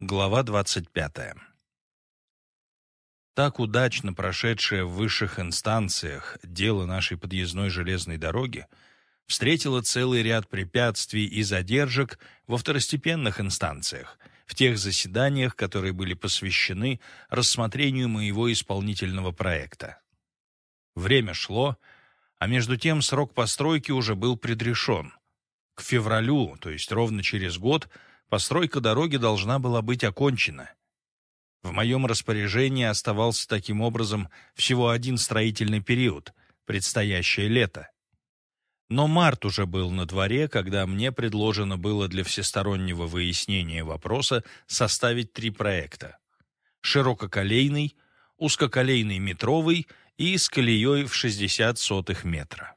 Глава 25. Так удачно прошедшее в высших инстанциях дело нашей подъездной железной дороги встретило целый ряд препятствий и задержек во второстепенных инстанциях, в тех заседаниях, которые были посвящены рассмотрению моего исполнительного проекта. Время шло, а между тем срок постройки уже был предрешен. К февралю, то есть ровно через год, постройка дороги должна была быть окончена. В моем распоряжении оставался таким образом всего один строительный период – предстоящее лето. Но март уже был на дворе, когда мне предложено было для всестороннего выяснения вопроса составить три проекта. Ширококолейный, узкоколейный метровый и с колеей в 60 сотых метра.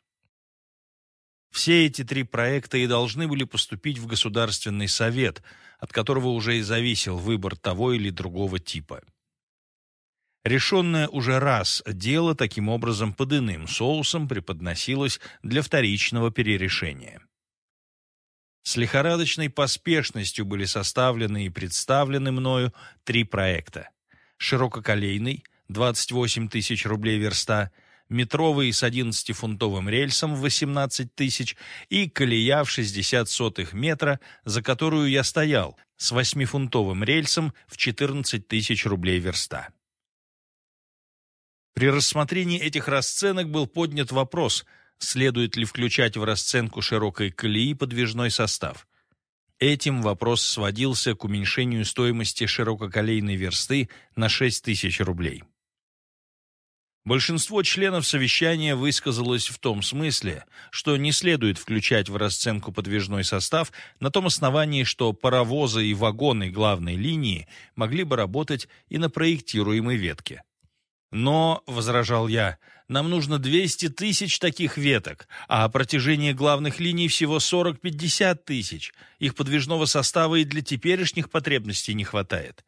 Все эти три проекта и должны были поступить в Государственный совет, от которого уже и зависел выбор того или другого типа. Решенное уже раз дело таким образом под иным соусом преподносилось для вторичного перерешения. С лихорадочной поспешностью были составлены и представлены мною три проекта. Ширококолейный, 28 тысяч рублей верста – метровый с 11-фунтовым рельсом в 18 тысяч и колея в 60 сотых метра, за которую я стоял, с 8-фунтовым рельсом в 14 тысяч рублей верста. При рассмотрении этих расценок был поднят вопрос, следует ли включать в расценку широкой колеи подвижной состав. Этим вопрос сводился к уменьшению стоимости ширококолейной версты на 6 тысяч рублей. Большинство членов совещания высказалось в том смысле, что не следует включать в расценку подвижной состав на том основании, что паровозы и вагоны главной линии могли бы работать и на проектируемой ветке. Но, — возражал я, — нам нужно 200 тысяч таких веток, а протяжение главных линий всего 40-50 тысяч. Их подвижного состава и для теперешних потребностей не хватает.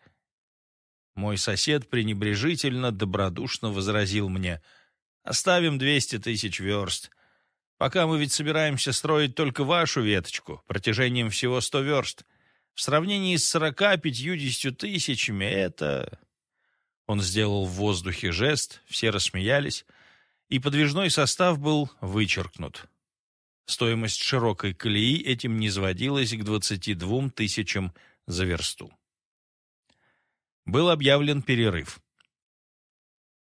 Мой сосед пренебрежительно, добродушно возразил мне. «Оставим двести тысяч верст. Пока мы ведь собираемся строить только вашу веточку, протяжением всего сто верст. В сравнении с сорока-пятьюдесятью тысячами это...» Он сделал в воздухе жест, все рассмеялись, и подвижной состав был вычеркнут. Стоимость широкой колеи этим не сводилась к двадцати двум тысячам за версту был объявлен перерыв.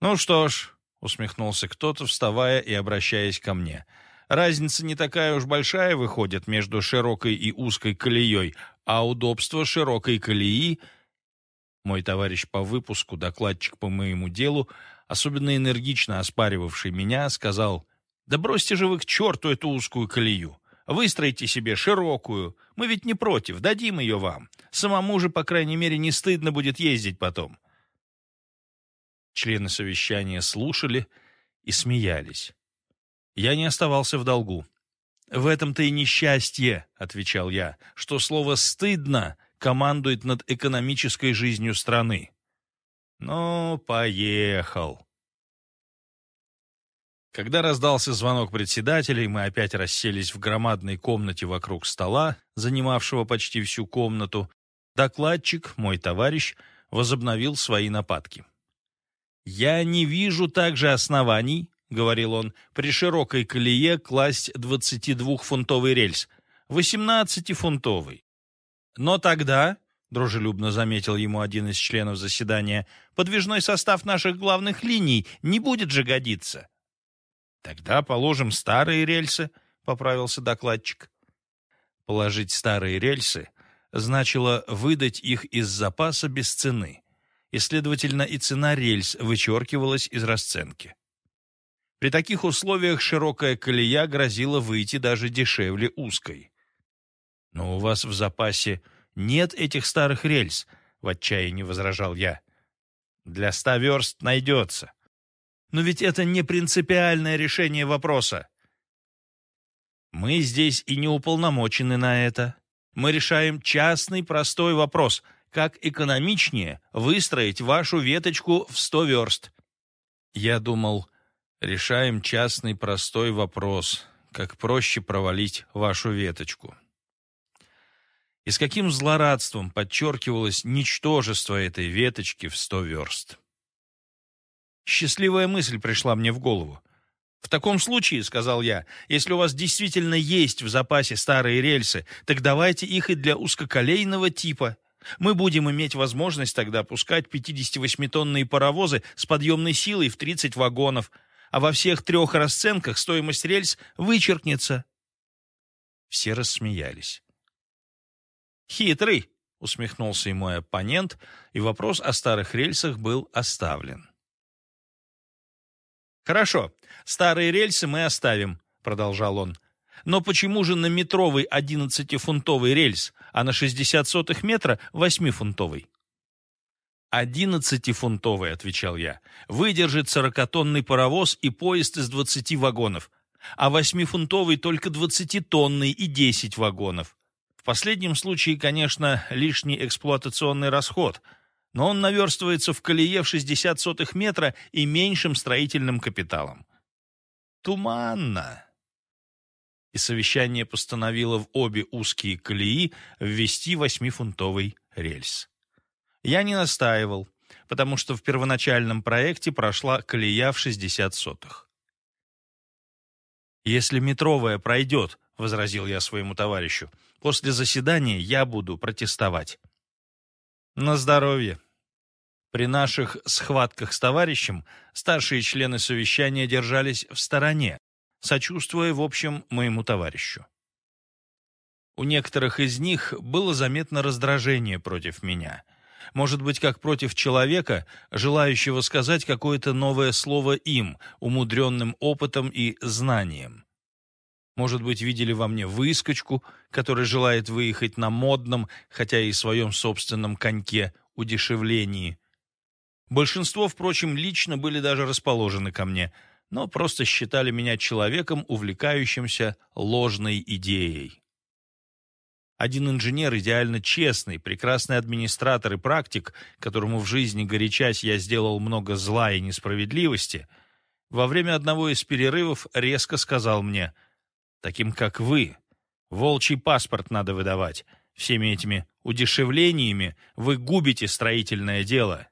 «Ну что ж», — усмехнулся кто-то, вставая и обращаясь ко мне, «разница не такая уж большая выходит между широкой и узкой колеей, а удобство широкой колеи...» Мой товарищ по выпуску, докладчик по моему делу, особенно энергично оспаривавший меня, сказал, «Да бросьте же вы к черту эту узкую колею! Выстройте себе широкую. Мы ведь не против, дадим ее вам. Самому же, по крайней мере, не стыдно будет ездить потом. Члены совещания слушали и смеялись. Я не оставался в долгу. «В этом-то и несчастье», — отвечал я, — «что слово «стыдно» командует над экономической жизнью страны». «Ну, поехал», когда раздался звонок председателя, и мы опять расселись в громадной комнате вокруг стола, занимавшего почти всю комнату, докладчик, мой товарищ, возобновил свои нападки. «Я не вижу также оснований, — говорил он, — при широкой колее класть 22-фунтовый рельс, 18-фунтовый. Но тогда, — дружелюбно заметил ему один из членов заседания, — подвижной состав наших главных линий не будет же годиться. Тогда положим старые рельсы, поправился докладчик. Положить старые рельсы значило выдать их из запаса без цены, и, следовательно, и цена рельс вычеркивалась из расценки. При таких условиях широкая колея грозила выйти даже дешевле узкой. «Но у вас в запасе нет этих старых рельс», — в отчаянии возражал я. «Для ста верст найдется. Но ведь это не принципиальное решение вопроса. Мы здесь и не уполномочены на это. Мы решаем частный простой вопрос, как экономичнее выстроить вашу веточку в сто верст. Я думал, решаем частный простой вопрос, как проще провалить вашу веточку. И с каким злорадством подчеркивалось ничтожество этой веточки в сто верст. Счастливая мысль пришла мне в голову. «В таком случае, — сказал я, — если у вас действительно есть в запасе старые рельсы, так давайте их и для узкоколейного типа. Мы будем иметь возможность тогда пускать 58-тонные паровозы с подъемной силой в 30 вагонов, а во всех трех расценках стоимость рельс вычеркнется». Все рассмеялись. «Хитрый!» — усмехнулся и мой оппонент, и вопрос о старых рельсах был оставлен. «Хорошо, старые рельсы мы оставим», — продолжал он. «Но почему же на метровый 11-фунтовый рельс, а на 60 сотых метра 8-фунтовый?» «Одиннадцатифунтовый», — отвечал я, — «выдержит сорокатонный паровоз и поезд из двадцати вагонов, а восьмифунтовый только двадцатитонный и десять вагонов последнем случае, конечно, лишний эксплуатационный расход, но он наверстывается в колее в 60 сотых метра и меньшим строительным капиталом. Туманно. И совещание постановило в обе узкие колеи ввести восьмифунтовый рельс. Я не настаивал, потому что в первоначальном проекте прошла колея в 60 сотых. Если метровая пройдет, — возразил я своему товарищу. «После заседания я буду протестовать». «На здоровье». При наших схватках с товарищем старшие члены совещания держались в стороне, сочувствуя, в общем, моему товарищу. У некоторых из них было заметно раздражение против меня. Может быть, как против человека, желающего сказать какое-то новое слово им, умудренным опытом и знанием. Может быть, видели во мне выскочку, которая желает выехать на модном, хотя и своем собственном коньке, удешевлении. Большинство, впрочем, лично были даже расположены ко мне, но просто считали меня человеком, увлекающимся ложной идеей. Один инженер, идеально честный, прекрасный администратор и практик, которому в жизни горячась я сделал много зла и несправедливости, во время одного из перерывов резко сказал мне — таким как вы. Волчий паспорт надо выдавать. Всеми этими удешевлениями вы губите строительное дело».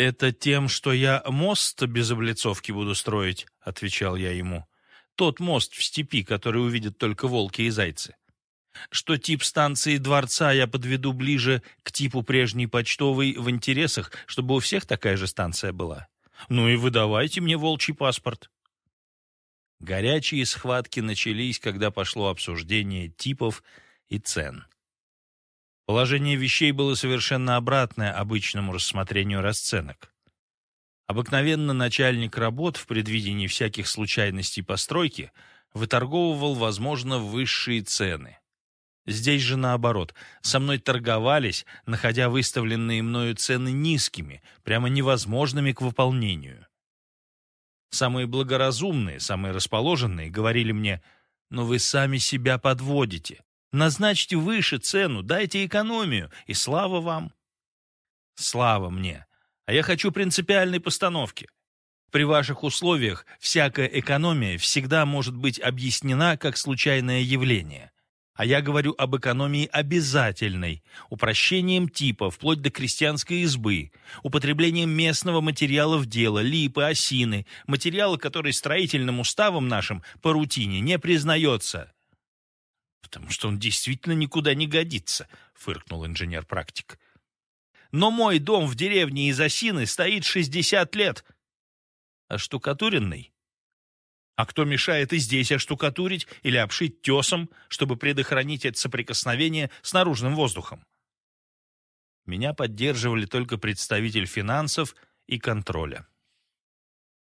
«Это тем, что я мост без облицовки буду строить», — отвечал я ему. «Тот мост в степи, который увидят только волки и зайцы. Что тип станции дворца я подведу ближе к типу прежней почтовой в интересах, чтобы у всех такая же станция была. Ну и выдавайте мне волчий паспорт». Горячие схватки начались, когда пошло обсуждение типов и цен. Положение вещей было совершенно обратное обычному рассмотрению расценок. Обыкновенно начальник работ в предвидении всяких случайностей постройки выторговывал, возможно, высшие цены. Здесь же наоборот, со мной торговались, находя выставленные мною цены низкими, прямо невозможными к выполнению. Самые благоразумные, самые расположенные говорили мне, «Но вы сами себя подводите. Назначьте выше цену, дайте экономию, и слава вам». Слава мне. А я хочу принципиальной постановки. При ваших условиях всякая экономия всегда может быть объяснена как случайное явление а я говорю об экономии обязательной, упрощением типа, вплоть до крестьянской избы, употреблением местного материала в дело, липы, осины, материала, который строительным уставом нашим по рутине не признается. «Потому что он действительно никуда не годится», — фыркнул инженер-практик. «Но мой дом в деревне из осины стоит шестьдесят лет, а штукатуренный а кто мешает и здесь оштукатурить или обшить тесом, чтобы предохранить это соприкосновение с наружным воздухом? Меня поддерживали только представитель финансов и контроля.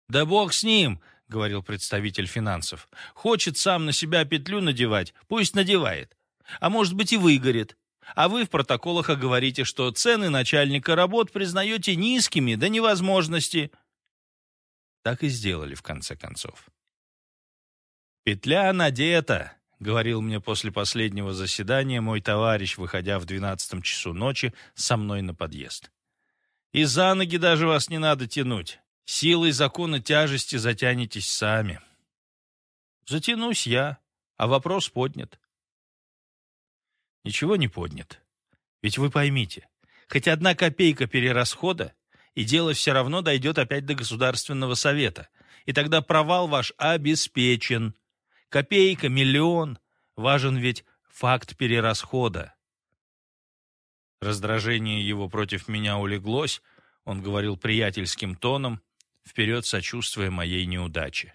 «Да бог с ним!» — говорил представитель финансов. «Хочет сам на себя петлю надевать, пусть надевает. А может быть и выгорит. А вы в протоколах оговорите, что цены начальника работ признаете низкими до невозможности». Так и сделали в конце концов. «Петля надета», — говорил мне после последнего заседания мой товарищ, выходя в двенадцатом часу ночи со мной на подъезд. «И за ноги даже вас не надо тянуть. Силой закона тяжести затянетесь сами». Затянусь я, а вопрос поднят. ничего не поднят. Ведь вы поймите, хоть одна копейка перерасхода, и дело все равно дойдет опять до Государственного совета. И тогда провал ваш обеспечен. Копейка, миллион. Важен ведь факт перерасхода. Раздражение его против меня улеглось, он говорил приятельским тоном, вперед сочувствуя моей неудаче.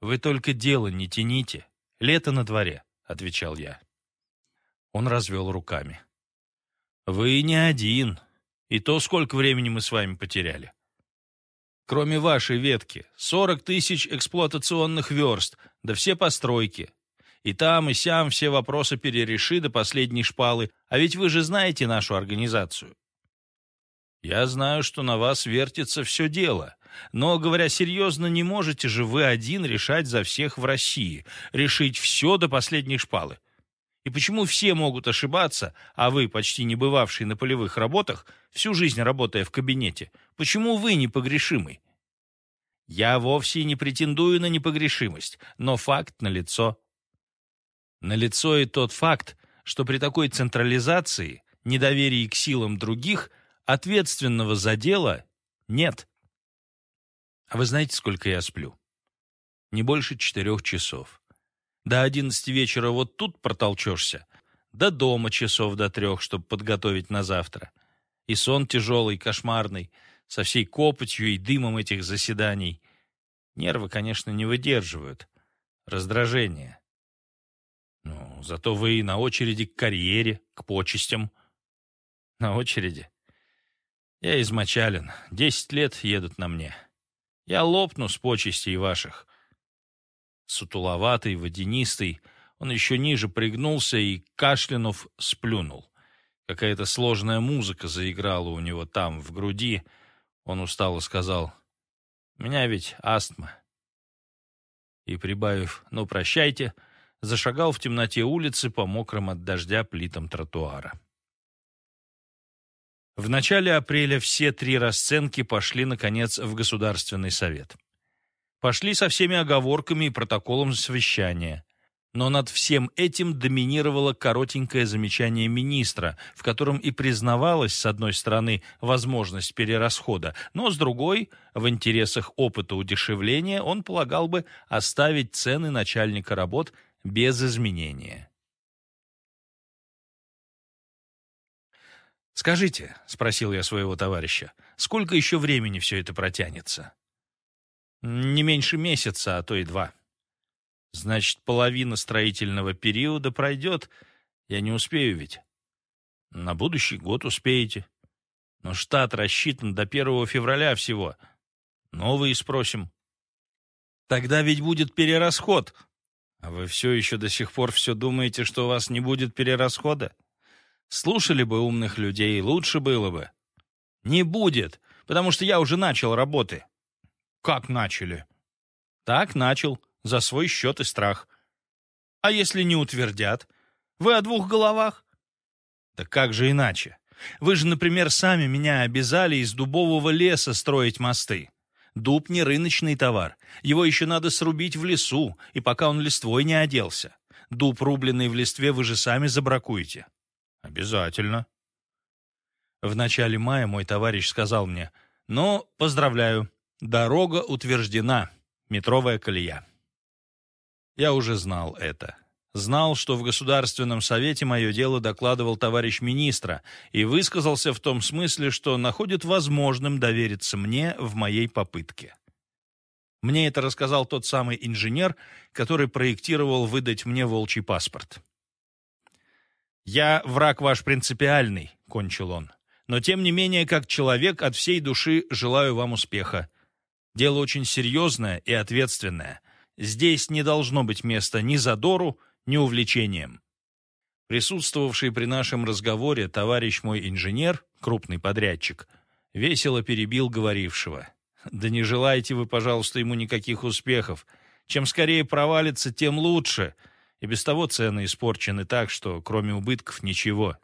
«Вы только дело не тяните. Лето на дворе», — отвечал я. Он развел руками. «Вы не один. И то, сколько времени мы с вами потеряли. Кроме вашей ветки, сорок тысяч эксплуатационных верст, да все постройки. И там, и сям все вопросы перереши до последней шпалы. А ведь вы же знаете нашу организацию. Я знаю, что на вас вертится все дело. Но, говоря серьезно, не можете же вы один решать за всех в России, решить все до последней шпалы. И почему все могут ошибаться, а вы, почти не бывавший на полевых работах, всю жизнь работая в кабинете, почему вы непогрешимый? Я вовсе не претендую на непогрешимость, но факт налицо. Налицо и тот факт, что при такой централизации, недоверии к силам других, ответственного за дело нет. А вы знаете, сколько я сплю? Не больше четырех часов. До одиннадцати вечера вот тут протолчешься, до дома часов до трех, чтобы подготовить на завтра. И сон тяжелый, кошмарный, со всей копотью и дымом этих заседаний. Нервы, конечно, не выдерживают. Раздражение. Ну, зато вы и на очереди к карьере, к почестям. На очереди? Я измочален. Десять лет едут на мне. Я лопну с почестей ваших. Сутуловатый, водянистый, он еще ниже пригнулся и, кашлянув, сплюнул. Какая-то сложная музыка заиграла у него там, в груди. Он устало сказал, «У меня ведь астма». И, прибавив «ну, прощайте», зашагал в темноте улицы по мокрым от дождя плитам тротуара. В начале апреля все три расценки пошли, наконец, в Государственный совет. Пошли со всеми оговорками и протоколом совещания. Но над всем этим доминировало коротенькое замечание министра, в котором и признавалась, с одной стороны, возможность перерасхода, но с другой, в интересах опыта удешевления, он полагал бы оставить цены начальника работ без изменения. «Скажите», — спросил я своего товарища, — «сколько еще времени все это протянется?» «Не меньше месяца, а то и два». «Значит, половина строительного периода пройдет. Я не успею ведь». «На будущий год успеете». «Но штат рассчитан до 1 февраля всего. Новые спросим». «Тогда ведь будет перерасход», а вы все еще до сих пор все думаете, что у вас не будет перерасхода? Слушали бы умных людей, лучше было бы. Не будет, потому что я уже начал работы. Как начали? Так начал, за свой счет и страх. А если не утвердят? Вы о двух головах? Да как же иначе? Вы же, например, сами меня обязали из дубового леса строить мосты. Дуб не рыночный товар. Его еще надо срубить в лесу, и пока он листвой не оделся. Дуб, рубленный в листве, вы же сами забракуете. Обязательно. В начале мая мой товарищ сказал мне, «Ну, поздравляю, дорога утверждена, метровая колея». Я уже знал это. Знал, что в Государственном Совете мое дело докладывал товарищ министра и высказался в том смысле, что находит возможным довериться мне в моей попытке. Мне это рассказал тот самый инженер, который проектировал выдать мне волчий паспорт. «Я враг ваш принципиальный», — кончил он. «Но тем не менее, как человек, от всей души желаю вам успеха. Дело очень серьезное и ответственное. Здесь не должно быть места ни задору, ни увлечением. Присутствовавший при нашем разговоре товарищ мой инженер, крупный подрядчик, весело перебил говорившего. «Да не желайте вы, пожалуйста, ему никаких успехов. Чем скорее провалится, тем лучше. И без того цены испорчены так, что кроме убытков ничего.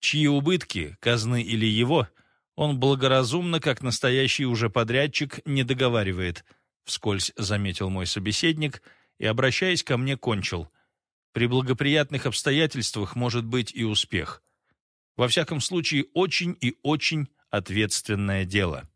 Чьи убытки, казны или его, он благоразумно, как настоящий уже подрядчик, не договаривает», — вскользь заметил мой собеседник и, обращаясь ко мне, кончил — При благоприятных обстоятельствах может быть и успех. Во всяком случае, очень и очень ответственное дело.